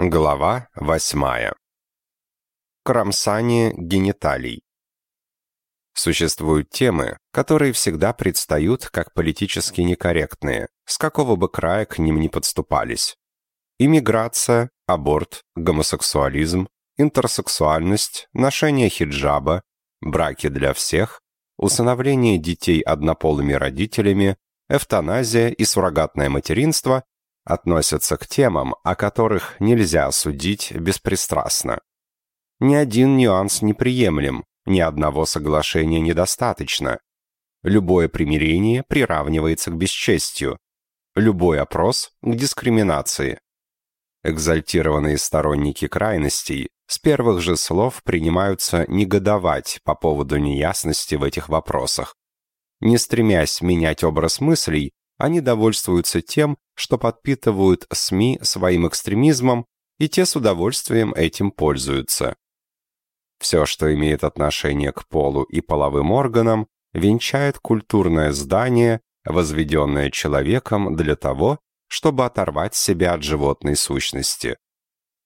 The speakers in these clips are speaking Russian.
Глава восьмая. Кромсание гениталий. Существуют темы, которые всегда предстают как политически некорректные, с какого бы края к ним не подступались. Иммиграция, аборт, гомосексуализм, интерсексуальность, ношение хиджаба, браки для всех, усыновление детей однополыми родителями, эвтаназия и суррогатное материнство относятся к темам, о которых нельзя судить беспристрастно. Ни один нюанс неприемлем, ни одного соглашения недостаточно. Любое примирение приравнивается к бесчестью, любой опрос – к дискриминации. Экзальтированные сторонники крайностей с первых же слов принимаются негодовать по поводу неясности в этих вопросах. Не стремясь менять образ мыслей, они довольствуются тем, что подпитывают СМИ своим экстремизмом, и те с удовольствием этим пользуются. Все, что имеет отношение к полу и половым органам, венчает культурное здание, возведенное человеком для того, чтобы оторвать себя от животной сущности.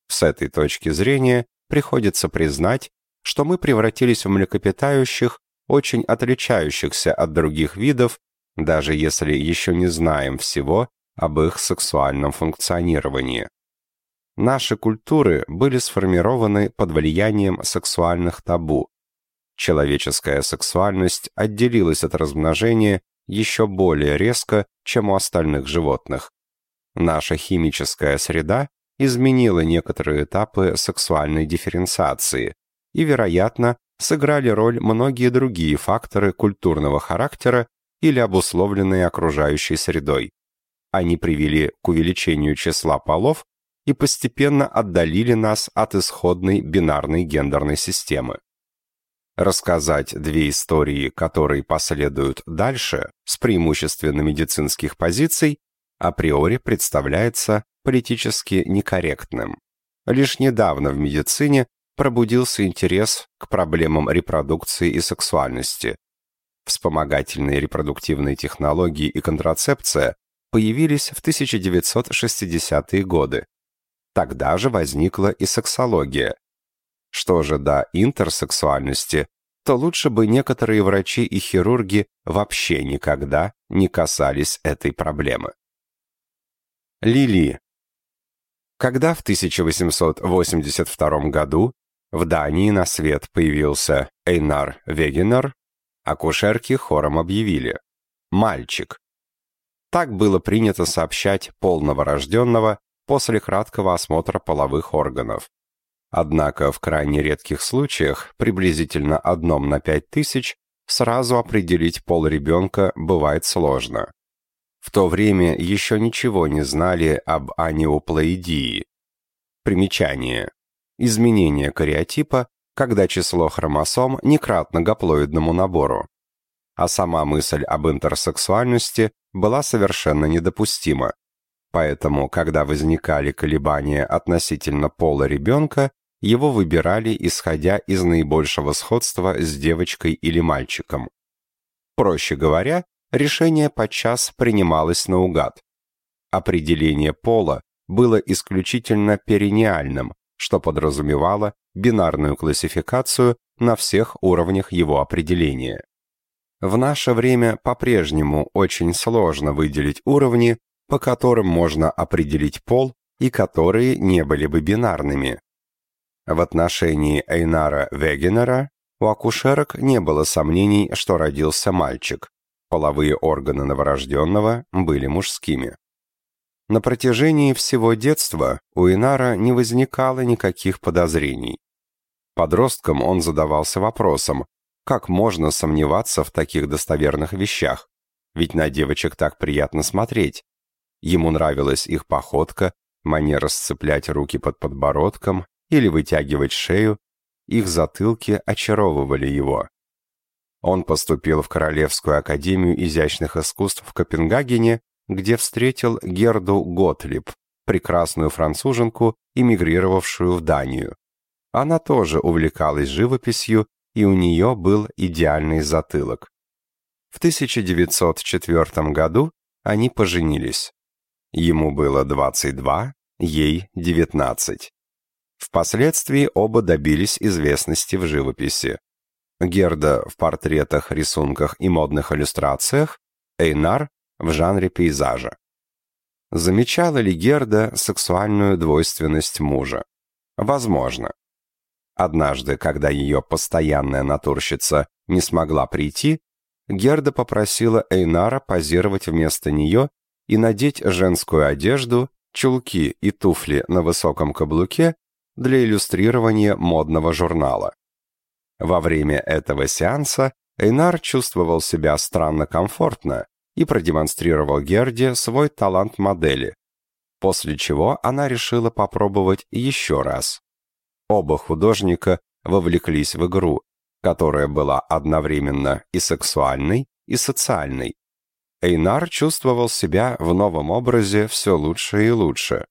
С этой точки зрения приходится признать, что мы превратились в млекопитающих, очень отличающихся от других видов даже если еще не знаем всего об их сексуальном функционировании. Наши культуры были сформированы под влиянием сексуальных табу. Человеческая сексуальность отделилась от размножения еще более резко, чем у остальных животных. Наша химическая среда изменила некоторые этапы сексуальной дифференциации и, вероятно, сыграли роль многие другие факторы культурного характера, или обусловленные окружающей средой. Они привели к увеличению числа полов и постепенно отдалили нас от исходной бинарной гендерной системы. Рассказать две истории, которые последуют дальше, с преимущественно медицинских позиций, априори представляется политически некорректным. Лишь недавно в медицине пробудился интерес к проблемам репродукции и сексуальности, Вспомогательные репродуктивные технологии и контрацепция появились в 1960-е годы. Тогда же возникла и сексология. Что же до интерсексуальности, то лучше бы некоторые врачи и хирурги вообще никогда не касались этой проблемы. Лили. Когда в 1882 году в Дании на свет появился Эйнар Вегенер, Акушерки хором объявили «Мальчик». Так было принято сообщать полного рожденного после краткого осмотра половых органов. Однако в крайне редких случаях, приблизительно одном на пять тысяч, сразу определить пол ребенка бывает сложно. В то время еще ничего не знали об анеуплоидии. Примечание. Изменение кариотипа когда число хромосом не кратно гаплоидному набору. А сама мысль об интерсексуальности была совершенно недопустима. Поэтому, когда возникали колебания относительно пола ребенка, его выбирали, исходя из наибольшего сходства с девочкой или мальчиком. Проще говоря, решение подчас принималось наугад. Определение пола было исключительно перинеальным, что подразумевало бинарную классификацию на всех уровнях его определения. В наше время по-прежнему очень сложно выделить уровни, по которым можно определить пол и которые не были бы бинарными. В отношении Эйнара Вегенера у акушерок не было сомнений, что родился мальчик. Половые органы новорожденного были мужскими. На протяжении всего детства у Инара не возникало никаких подозрений. Подростком он задавался вопросом, как можно сомневаться в таких достоверных вещах, ведь на девочек так приятно смотреть. Ему нравилась их походка, манера сцеплять руки под подбородком или вытягивать шею, их затылки очаровывали его. Он поступил в Королевскую академию изящных искусств в Копенгагене, где встретил Герду Готлиб, прекрасную француженку, эмигрировавшую в Данию. Она тоже увлекалась живописью, и у нее был идеальный затылок. В 1904 году они поженились. Ему было 22, ей 19. Впоследствии оба добились известности в живописи. Герда в портретах, рисунках и модных иллюстрациях, Эйнар в жанре пейзажа. Замечала ли Герда сексуальную двойственность мужа? Возможно. Однажды, когда ее постоянная натурщица не смогла прийти, Герда попросила Эйнара позировать вместо нее и надеть женскую одежду, чулки и туфли на высоком каблуке для иллюстрирования модного журнала. Во время этого сеанса Эйнар чувствовал себя странно комфортно и продемонстрировал Герде свой талант модели, после чего она решила попробовать еще раз. Оба художника вовлеклись в игру, которая была одновременно и сексуальной, и социальной. Эйнар чувствовал себя в новом образе все лучше и лучше.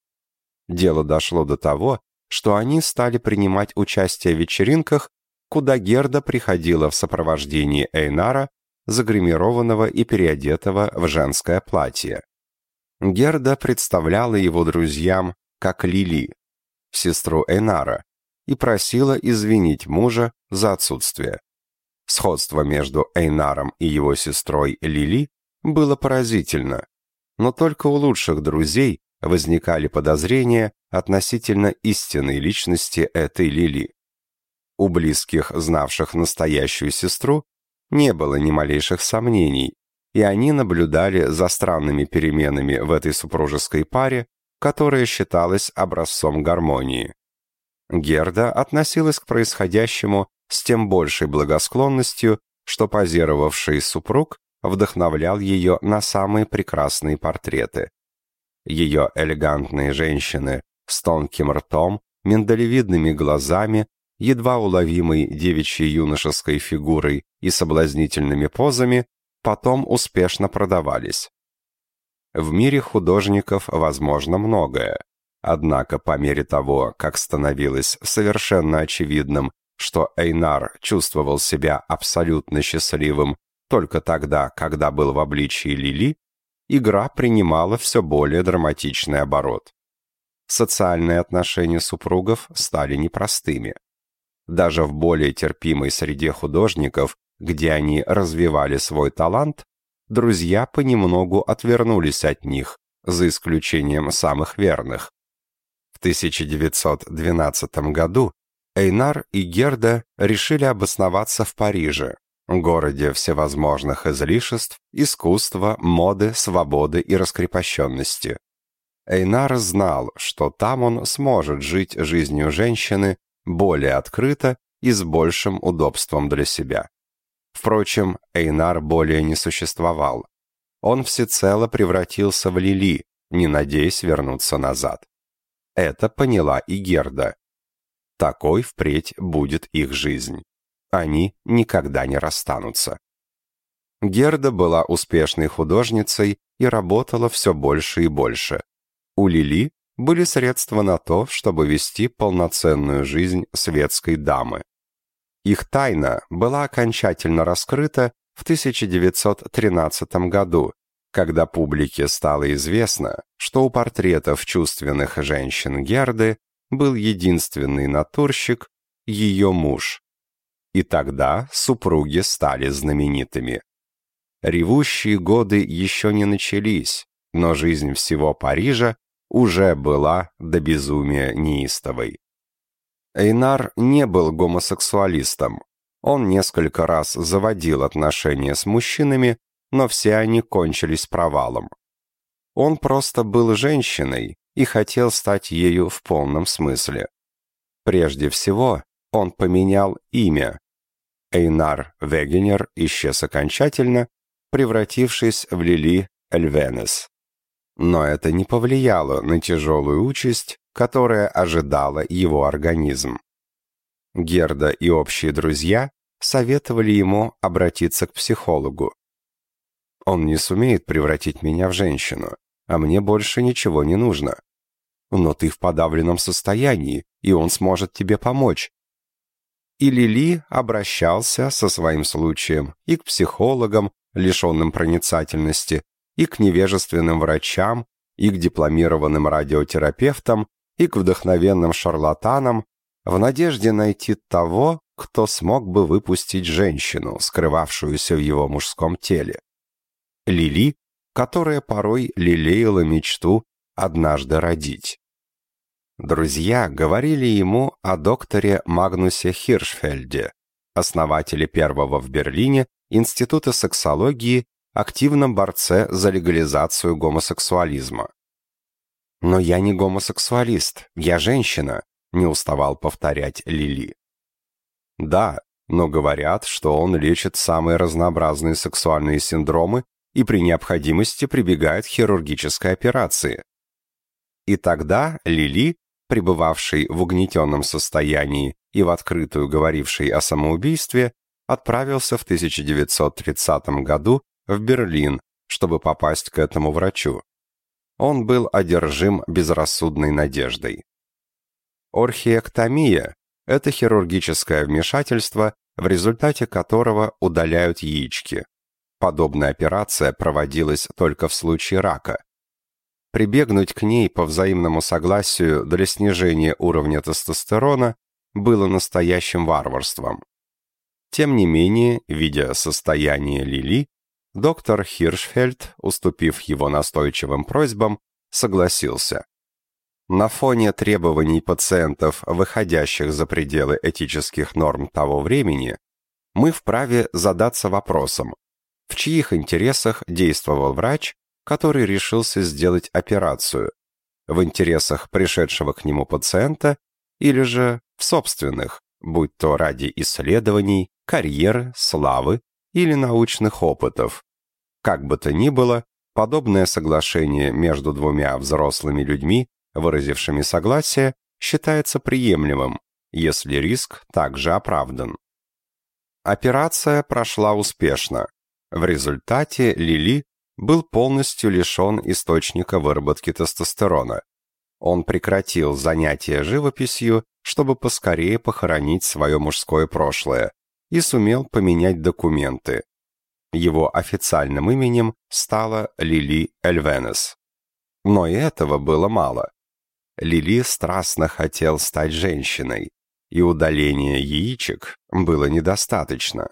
Дело дошло до того, что они стали принимать участие в вечеринках, куда Герда приходила в сопровождении Эйнара, загримированного и переодетого в женское платье. Герда представляла его друзьям как Лили, сестру Эйнара, и просила извинить мужа за отсутствие. Сходство между Эйнаром и его сестрой Лили было поразительно, но только у лучших друзей возникали подозрения относительно истинной личности этой Лили. У близких, знавших настоящую сестру, не было ни малейших сомнений, и они наблюдали за странными переменами в этой супружеской паре, которая считалась образцом гармонии. Герда относилась к происходящему с тем большей благосклонностью, что позировавший супруг вдохновлял ее на самые прекрасные портреты. Ее элегантные женщины с тонким ртом, миндалевидными глазами, едва уловимой девичьей юношеской фигурой и соблазнительными позами потом успешно продавались. В мире художников возможно многое. Однако по мере того, как становилось совершенно очевидным, что Эйнар чувствовал себя абсолютно счастливым только тогда, когда был в обличии Лили, игра принимала все более драматичный оборот. Социальные отношения супругов стали непростыми. Даже в более терпимой среде художников, где они развивали свой талант, друзья понемногу отвернулись от них, за исключением самых верных. В 1912 году Эйнар и Герда решили обосноваться в Париже, городе всевозможных излишеств, искусства, моды, свободы и раскрепощенности. Эйнар знал, что там он сможет жить жизнью женщины более открыто и с большим удобством для себя. Впрочем, Эйнар более не существовал. Он всецело превратился в Лили, не надеясь вернуться назад. Это поняла и Герда. Такой впредь будет их жизнь они никогда не расстанутся. Герда была успешной художницей и работала все больше и больше. У Лили были средства на то, чтобы вести полноценную жизнь светской дамы. Их тайна была окончательно раскрыта в 1913 году, когда публике стало известно, что у портретов чувственных женщин Герды был единственный натурщик, ее муж, и тогда супруги стали знаменитыми. Ревущие годы еще не начались, но жизнь всего Парижа уже была до безумия неистовой. Эйнар не был гомосексуалистом. Он несколько раз заводил отношения с мужчинами, но все они кончились провалом. Он просто был женщиной и хотел стать ею в полном смысле. Прежде всего, он поменял имя. Эйнар Вегенер исчез окончательно, превратившись в Лили Эльвенес. Но это не повлияло на тяжелую участь, которая ожидала его организм. Герда и общие друзья советовали ему обратиться к психологу. «Он не сумеет превратить меня в женщину, а мне больше ничего не нужно. Но ты в подавленном состоянии, и он сможет тебе помочь и Лили обращался со своим случаем и к психологам, лишенным проницательности, и к невежественным врачам, и к дипломированным радиотерапевтам, и к вдохновенным шарлатанам, в надежде найти того, кто смог бы выпустить женщину, скрывавшуюся в его мужском теле. Лили, которая порой лелеяла мечту однажды родить. Друзья говорили ему о докторе Магнусе Хиршфельде, основателе первого в Берлине Института сексологии, активном борце за легализацию гомосексуализма. «Но я не гомосексуалист, я женщина», — не уставал повторять Лили. Да, но говорят, что он лечит самые разнообразные сексуальные синдромы и при необходимости прибегает к хирургической операции. И тогда Лили, пребывавший в угнетенном состоянии и в открытую говоривший о самоубийстве, отправился в 1930 году в Берлин, чтобы попасть к этому врачу. Он был одержим безрассудной надеждой. Орхиэктомия – это хирургическое вмешательство, в результате которого удаляют яички. Подобная операция проводилась только в случае рака. Прибегнуть к ней по взаимному согласию для снижения уровня тестостерона было настоящим варварством. Тем не менее, видя состояние Лили, доктор Хиршфельд, уступив его настойчивым просьбам, согласился. На фоне требований пациентов, выходящих за пределы этических норм того времени, мы вправе задаться вопросом, в чьих интересах действовал врач, который решился сделать операцию, в интересах пришедшего к нему пациента или же в собственных, будь то ради исследований, карьеры, славы или научных опытов. Как бы то ни было, подобное соглашение между двумя взрослыми людьми, выразившими согласие, считается приемлемым, если риск также оправдан. Операция прошла успешно. В результате Лили был полностью лишен источника выработки тестостерона. Он прекратил занятия живописью, чтобы поскорее похоронить свое мужское прошлое, и сумел поменять документы. Его официальным именем стала Лили Эльвенес. Но и этого было мало. Лили страстно хотел стать женщиной, и удаления яичек было недостаточно.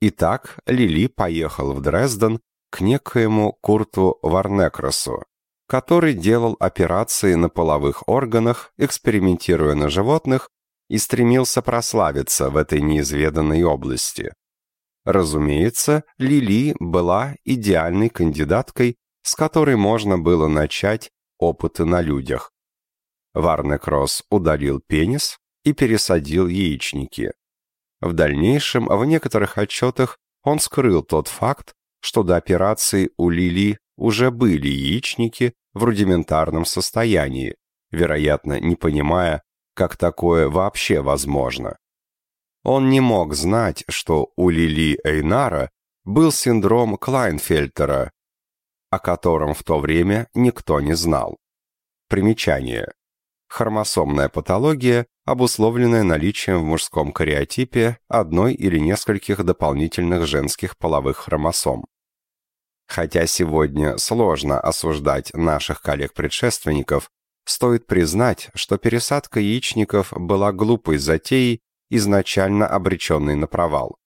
Итак, Лили поехал в Дрезден к некоему Курту Варнекросу, который делал операции на половых органах, экспериментируя на животных и стремился прославиться в этой неизведанной области. Разумеется, Лили была идеальной кандидаткой, с которой можно было начать опыты на людях. Варнекросс удалил пенис и пересадил яичники. В дальнейшем, в некоторых отчетах, он скрыл тот факт, что до операции у Лили уже были яичники в рудиментарном состоянии, вероятно, не понимая, как такое вообще возможно. Он не мог знать, что у Лили Эйнара был синдром Клайнфельтера, о котором в то время никто не знал. Примечание хромосомная патология, обусловленная наличием в мужском кариотипе одной или нескольких дополнительных женских половых хромосом. Хотя сегодня сложно осуждать наших коллег-предшественников, стоит признать, что пересадка яичников была глупой затеей, изначально обреченной на провал.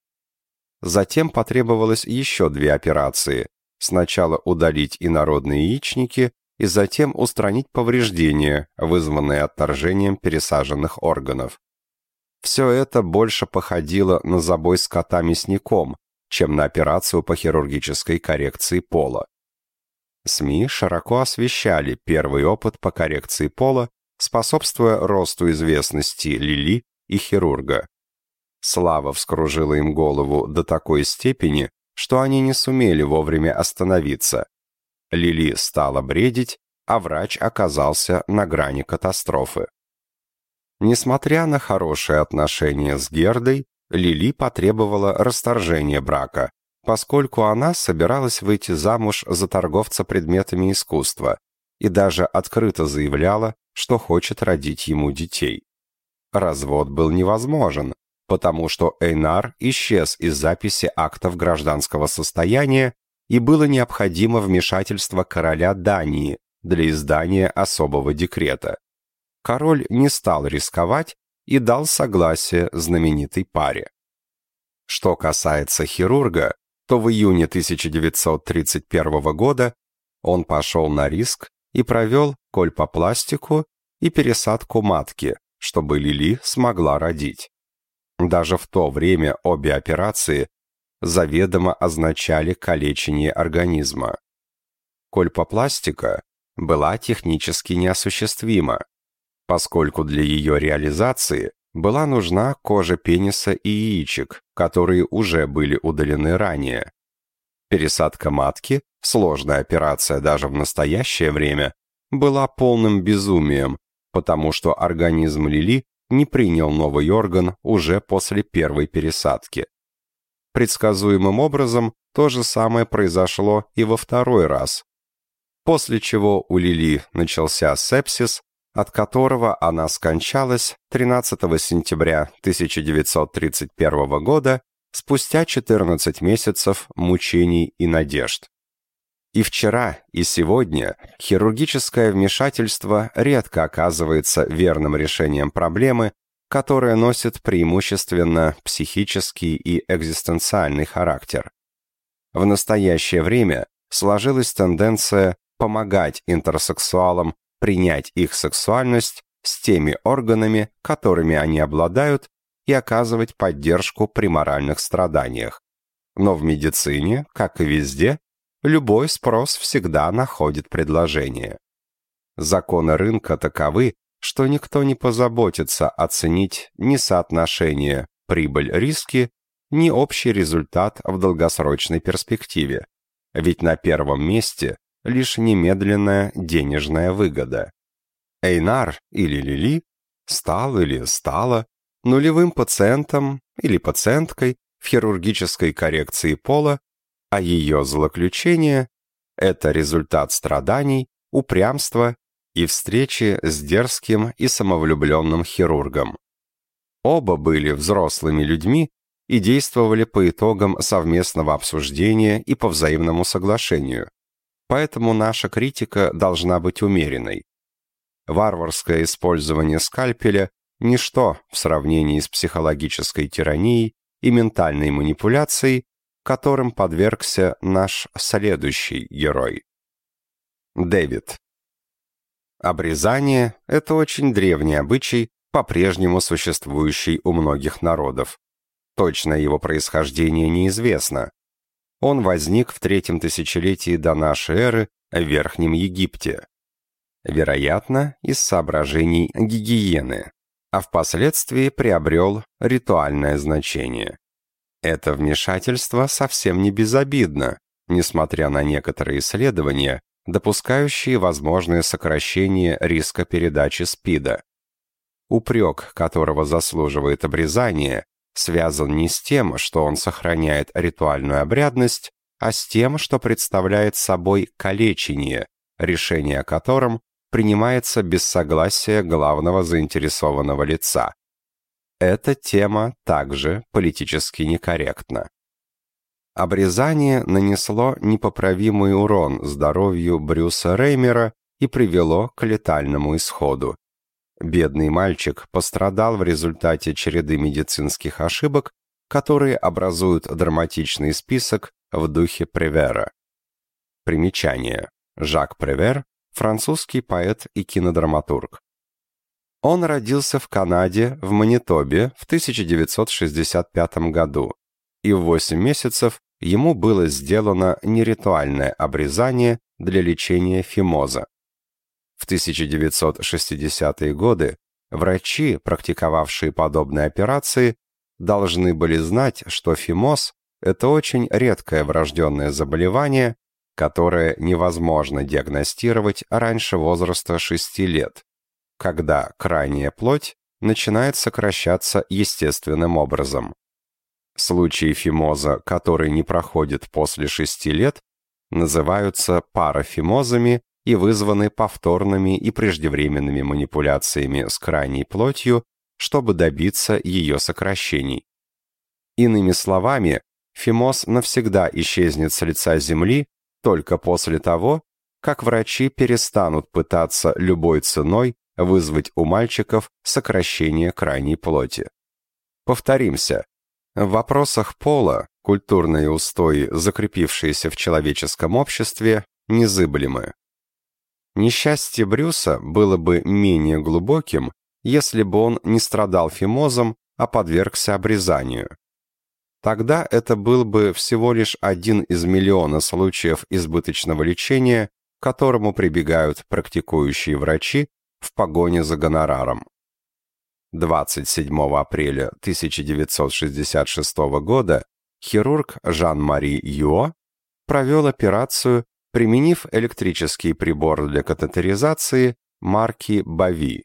Затем потребовалось еще две операции. Сначала удалить инородные яичники, и затем устранить повреждения, вызванные отторжением пересаженных органов. Все это больше походило на забой скота мясником, чем на операцию по хирургической коррекции пола. СМИ широко освещали первый опыт по коррекции пола, способствуя росту известности Лили и хирурга. Слава вскружила им голову до такой степени, что они не сумели вовремя остановиться, Лили стала бредить, а врач оказался на грани катастрофы. Несмотря на хорошие отношения с Гердой, Лили потребовала расторжения брака, поскольку она собиралась выйти замуж за торговца предметами искусства и даже открыто заявляла, что хочет родить ему детей. Развод был невозможен, потому что Эйнар исчез из записи актов гражданского состояния и было необходимо вмешательство короля Дании, для издания особого декрета. Король не стал рисковать и дал согласие знаменитой паре. Что касается хирурга, то в июне 1931 года он пошел на риск и провел кольпопластику и пересадку матки, чтобы Лили смогла родить. Даже в то время обе операции заведомо означали калечение организма. Кольпопластика была технически неосуществима, поскольку для ее реализации была нужна кожа пениса и яичек, которые уже были удалены ранее. Пересадка матки, сложная операция даже в настоящее время, была полным безумием, потому что организм Лили не принял новый орган уже после первой пересадки. Предсказуемым образом то же самое произошло и во второй раз. После чего у Лили начался сепсис, от которого она скончалась 13 сентября 1931 года спустя 14 месяцев мучений и надежд. И вчера, и сегодня хирургическое вмешательство редко оказывается верным решением проблемы, которая носит преимущественно психический и экзистенциальный характер. В настоящее время сложилась тенденция помогать интерсексуалам принять их сексуальность с теми органами, которыми они обладают, и оказывать поддержку при моральных страданиях. Но в медицине, как и везде, любой спрос всегда находит предложение. Законы рынка таковы, что никто не позаботится оценить ни соотношение прибыль-риски, ни общий результат в долгосрочной перспективе. Ведь на первом месте лишь немедленная денежная выгода. Эйнар или Лили стал или стала нулевым пациентом или пациенткой в хирургической коррекции пола а ее злоключение — это результат страданий, упрямства и встречи с дерзким и самовлюбленным хирургом. Оба были взрослыми людьми и действовали по итогам совместного обсуждения и по взаимному соглашению. Поэтому наша критика должна быть умеренной. Варварское использование скальпеля – ничто в сравнении с психологической тиранией и ментальной манипуляцией, которым подвергся наш следующий герой. Дэвид. Обрезание – это очень древний обычай, по-прежнему существующий у многих народов. Точное его происхождение неизвестно. Он возник в третьем тысячелетии до нашей эры в Верхнем Египте. Вероятно, из соображений гигиены, а впоследствии приобрел ритуальное значение. Это вмешательство совсем не безобидно, несмотря на некоторые исследования, допускающие возможное сокращение риска передачи СПИДа. Упрек, которого заслуживает обрезание, связан не с тем, что он сохраняет ритуальную обрядность, а с тем, что представляет собой калечение, решение о котором принимается без согласия главного заинтересованного лица. Эта тема также политически некорректна. Обрезание нанесло непоправимый урон здоровью Брюса Реймера и привело к летальному исходу. Бедный мальчик пострадал в результате череды медицинских ошибок, которые образуют драматичный список в духе Превера. Примечание. Жак Превер – французский поэт и кинодраматург. Он родился в Канаде, в Манитобе, в 1965 году, и в 8 месяцев ему было сделано неритуальное обрезание для лечения фимоза. В 1960-е годы врачи, практиковавшие подобные операции, должны были знать, что фимоз – это очень редкое врожденное заболевание, которое невозможно диагностировать раньше возраста 6 лет когда крайняя плоть начинает сокращаться естественным образом. Случаи фимоза, которые не проходят после 6 лет, называются парафимозами и вызваны повторными и преждевременными манипуляциями с крайней плотью, чтобы добиться ее сокращений. Иными словами, фимоз навсегда исчезнет с лица Земли только после того, как врачи перестанут пытаться любой ценой вызвать у мальчиков сокращение крайней плоти. Повторимся, в вопросах пола культурные устои, закрепившиеся в человеческом обществе, незыблемы. Несчастье Брюса было бы менее глубоким, если бы он не страдал фимозом, а подвергся обрезанию. Тогда это был бы всего лишь один из миллиона случаев избыточного лечения, к которому прибегают практикующие врачи в погоне за гонораром. 27 апреля 1966 года хирург Жан-Мари Юо провел операцию, применив электрический прибор для катетеризации марки Бави.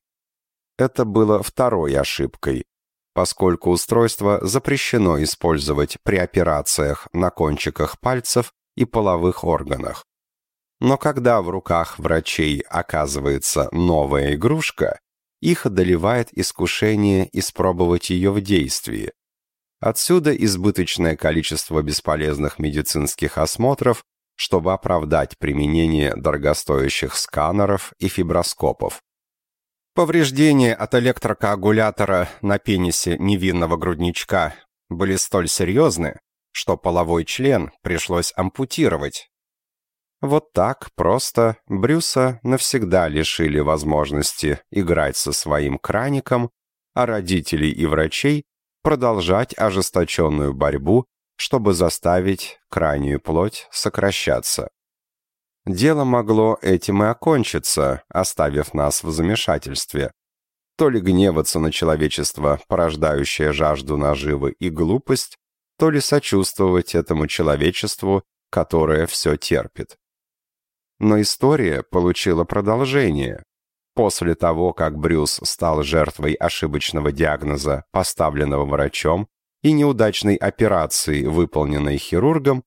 Это было второй ошибкой, поскольку устройство запрещено использовать при операциях на кончиках пальцев и половых органах. Но когда в руках врачей оказывается новая игрушка, их одолевает искушение испробовать ее в действии. Отсюда избыточное количество бесполезных медицинских осмотров, чтобы оправдать применение дорогостоящих сканеров и фиброскопов. Повреждения от электрокоагулятора на пенисе невинного грудничка были столь серьезны, что половой член пришлось ампутировать. Вот так просто Брюса навсегда лишили возможности играть со своим краником, а родителей и врачей продолжать ожесточенную борьбу, чтобы заставить крайнюю плоть сокращаться. Дело могло этим и окончиться, оставив нас в замешательстве. То ли гневаться на человечество, порождающее жажду наживы и глупость, то ли сочувствовать этому человечеству, которое все терпит. Но история получила продолжение. После того, как Брюс стал жертвой ошибочного диагноза, поставленного врачом, и неудачной операции, выполненной хирургом,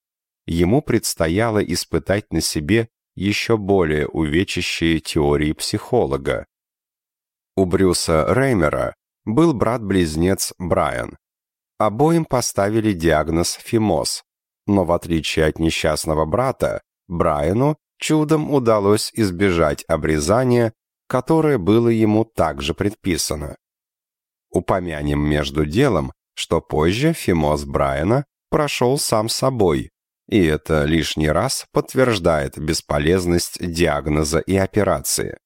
ему предстояло испытать на себе еще более увечащие теории психолога. У Брюса Реймера был брат-близнец Брайан. Обоим поставили диагноз фимоз, но в отличие от несчастного брата, Брайану чудом удалось избежать обрезания, которое было ему также предписано. Упомянем между делом, что позже фимоз Брайана прошел сам собой, и это лишний раз подтверждает бесполезность диагноза и операции.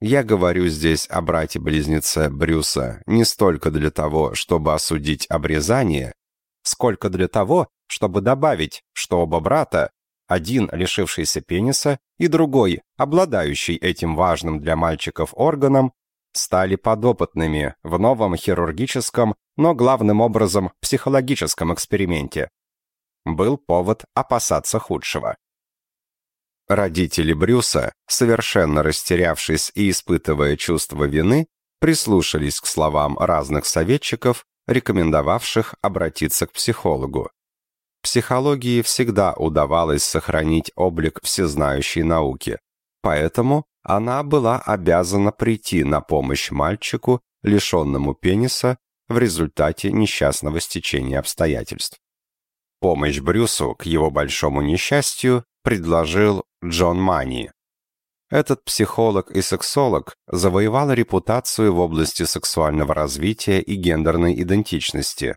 Я говорю здесь о брате-близнеце Брюса не столько для того, чтобы осудить обрезание, сколько для того, чтобы добавить, что оба брата, один лишившийся пениса и другой, обладающий этим важным для мальчиков органом, стали подопытными в новом хирургическом, но главным образом психологическом эксперименте, был повод опасаться худшего. Родители Брюса, совершенно растерявшись и испытывая чувство вины, прислушались к словам разных советчиков, рекомендовавших обратиться к психологу. Психологии всегда удавалось сохранить облик всезнающей науки, поэтому она была обязана прийти на помощь мальчику, лишенному пениса, в результате несчастного стечения обстоятельств. Помощь Брюсу, к его большому несчастью, предложил Джон Мани. Этот психолог и сексолог завоевал репутацию в области сексуального развития и гендерной идентичности.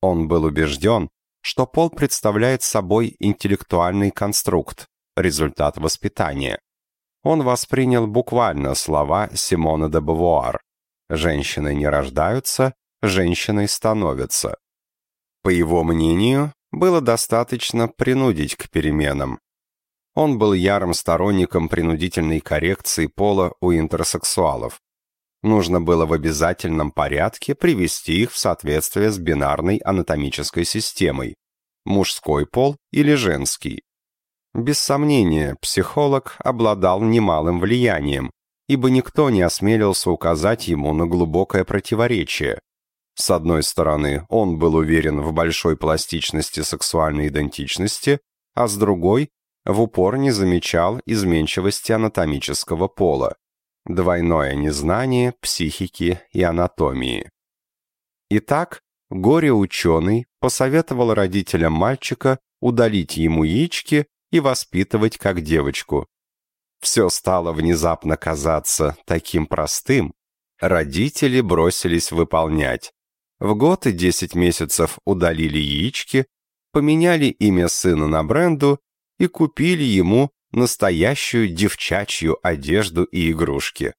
Он был убежден, что пол представляет собой интеллектуальный конструкт, результат воспитания. Он воспринял буквально слова Симона де Бавуар «Женщины не рождаются, женщиной становятся». По его мнению, было достаточно принудить к переменам. Он был ярым сторонником принудительной коррекции пола у интерсексуалов. Нужно было в обязательном порядке привести их в соответствие с бинарной анатомической системой – мужской пол или женский. Без сомнения, психолог обладал немалым влиянием, ибо никто не осмелился указать ему на глубокое противоречие, с одной стороны, он был уверен в большой пластичности сексуальной идентичности, а с другой – в упор не замечал изменчивости анатомического пола, двойное незнание психики и анатомии. Итак, горе-ученый посоветовал родителям мальчика удалить ему яички и воспитывать как девочку. все стало внезапно казаться таким простым, родители бросились выполнять. В год и 10 месяцев удалили яички, поменяли имя сына на Бренду и купили ему настоящую девчачью одежду и игрушки.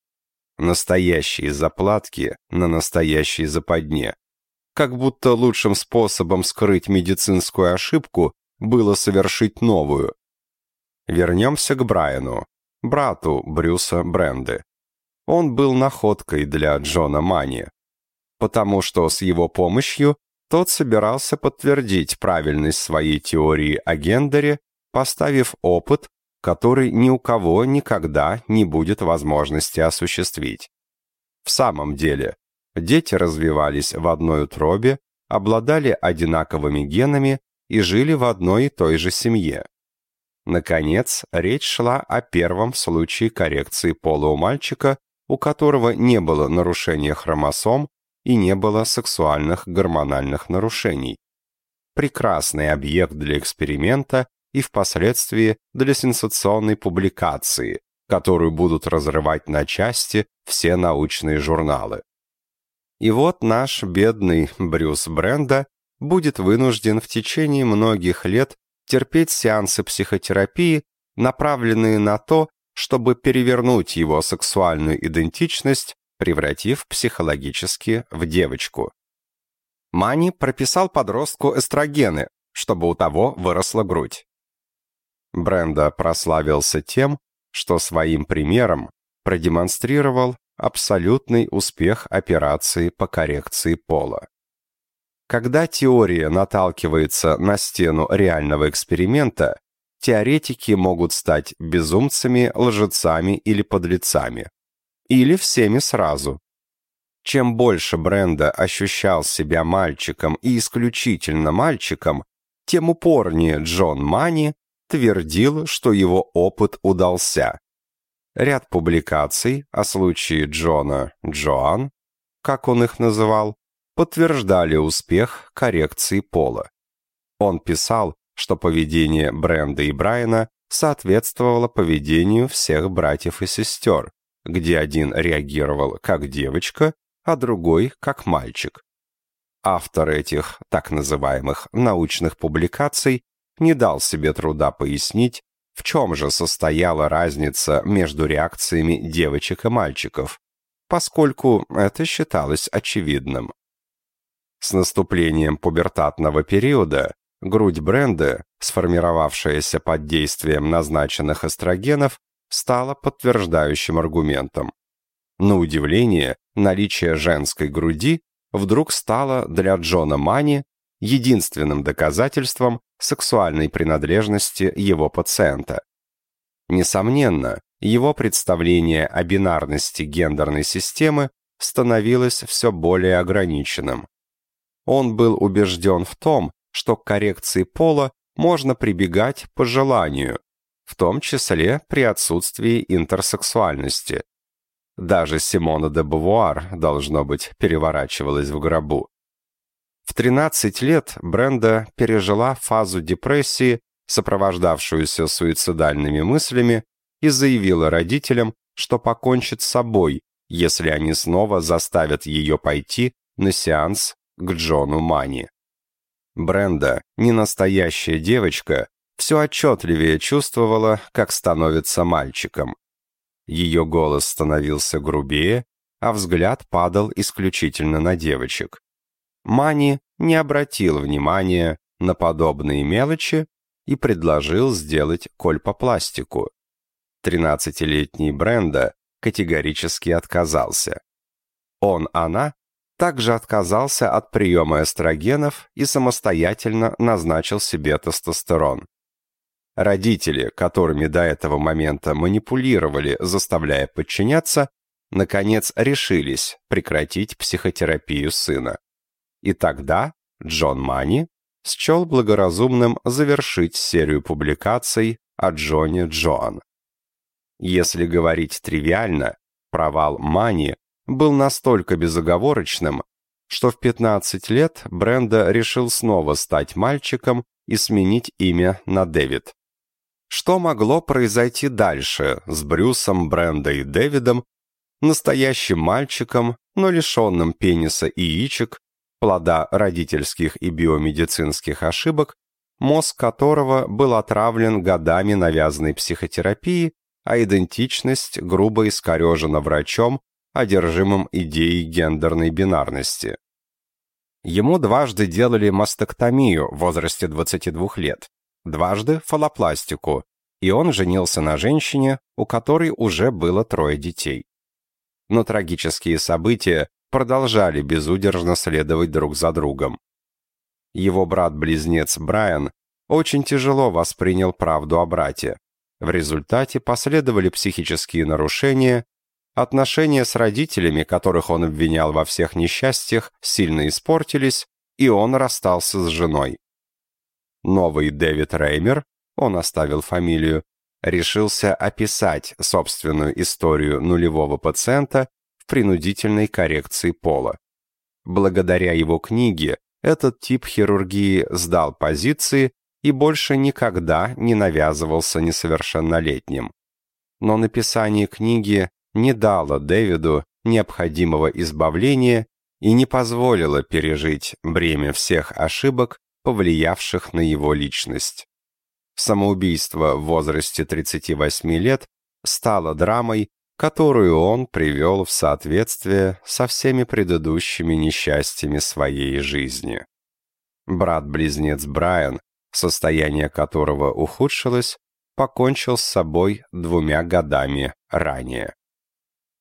Настоящие заплатки на настоящей западне. Как будто лучшим способом скрыть медицинскую ошибку было совершить новую. Вернемся к Брайану, брату Брюса Бренды. Он был находкой для Джона Мани, потому что с его помощью тот собирался подтвердить правильность своей теории о гендере, поставив опыт, который ни у кого никогда не будет возможности осуществить. В самом деле, дети развивались в одной утробе, обладали одинаковыми генами и жили в одной и той же семье. Наконец, речь шла о первом случае коррекции пола у мальчика, у которого не было нарушения хромосом и не было сексуальных гормональных нарушений. Прекрасный объект для эксперимента и впоследствии для сенсационной публикации, которую будут разрывать на части все научные журналы. И вот наш бедный Брюс Бренда будет вынужден в течение многих лет терпеть сеансы психотерапии, направленные на то, чтобы перевернуть его сексуальную идентичность, превратив психологически в девочку. Мани прописал подростку эстрогены, чтобы у того выросла грудь. Бренда прославился тем, что своим примером продемонстрировал абсолютный успех операции по коррекции пола. Когда теория наталкивается на стену реального эксперимента, теоретики могут стать безумцами, лжецами или подлецами. Или всеми сразу. Чем больше Бренда ощущал себя мальчиком и исключительно мальчиком, тем упорнее Джон Мани твердил, что его опыт удался. Ряд публикаций о случае Джона Джоан, как он их называл, подтверждали успех коррекции пола. Он писал, что поведение Бренда и Брайана соответствовало поведению всех братьев и сестер, где один реагировал как девочка, а другой как мальчик. Автор этих так называемых научных публикаций не дал себе труда пояснить, в чем же состояла разница между реакциями девочек и мальчиков, поскольку это считалось очевидным. С наступлением пубертатного периода грудь Бренда, сформировавшаяся под действием назначенных эстрогенов, стала подтверждающим аргументом. На удивление, наличие женской груди вдруг стало для Джона Мани единственным доказательством сексуальной принадлежности его пациента. Несомненно, его представление о бинарности гендерной системы становилось все более ограниченным. Он был убежден в том, что к коррекции пола можно прибегать по желанию, в том числе при отсутствии интерсексуальности. Даже Симона де Бувуар, должно быть, переворачивалась в гробу. В 13 лет Бренда пережила фазу депрессии, сопровождавшуюся суицидальными мыслями, и заявила родителям, что покончит с собой, если они снова заставят ее пойти на сеанс к Джону Мани. Бренда, не настоящая девочка, все отчетливее чувствовала, как становится мальчиком. Ее голос становился грубее, а взгляд падал исключительно на девочек. Мани не обратил внимания на подобные мелочи и предложил сделать кольпопластику. Тринадцатилетний Бренда категорически отказался. Он-она также отказался от приема эстрогенов и самостоятельно назначил себе тестостерон. Родители, которыми до этого момента манипулировали, заставляя подчиняться, наконец решились прекратить психотерапию сына. И тогда Джон Мани счел благоразумным завершить серию публикаций о Джоне Джоан. Если говорить тривиально, провал Мани был настолько безоговорочным, что в 15 лет Бренда решил снова стать мальчиком и сменить имя на Дэвид. Что могло произойти дальше с Брюсом, Брендой и Дэвидом, настоящим мальчиком, но лишенным пениса и яичек, плода родительских и биомедицинских ошибок, мозг которого был отравлен годами навязанной психотерапии, а идентичность грубо искорежена врачом, одержимым идеей гендерной бинарности. Ему дважды делали мастектомию в возрасте 22 лет, дважды фалопластику, и он женился на женщине, у которой уже было трое детей. Но трагические события продолжали безудержно следовать друг за другом. Его брат-близнец Брайан очень тяжело воспринял правду о брате. В результате последовали психические нарушения, отношения с родителями, которых он обвинял во всех несчастьях, сильно испортились, и он расстался с женой. Новый Дэвид Реймер, он оставил фамилию, решился описать собственную историю нулевого пациента в принудительной коррекции пола. Благодаря его книге этот тип хирургии сдал позиции и больше никогда не навязывался несовершеннолетним. Но написание книги не дало Дэвиду необходимого избавления и не позволило пережить бремя всех ошибок, повлиявших на его личность. Самоубийство в возрасте 38 лет стало драмой, которую он привел в соответствие со всеми предыдущими несчастьями своей жизни. Брат-близнец Брайан состояние которого ухудшилось, покончил с собой двумя годами ранее.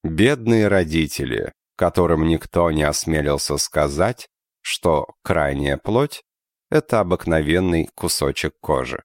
Бедные родители, которым никто не осмелился сказать, что крайняя плоть — это обыкновенный кусочек кожи.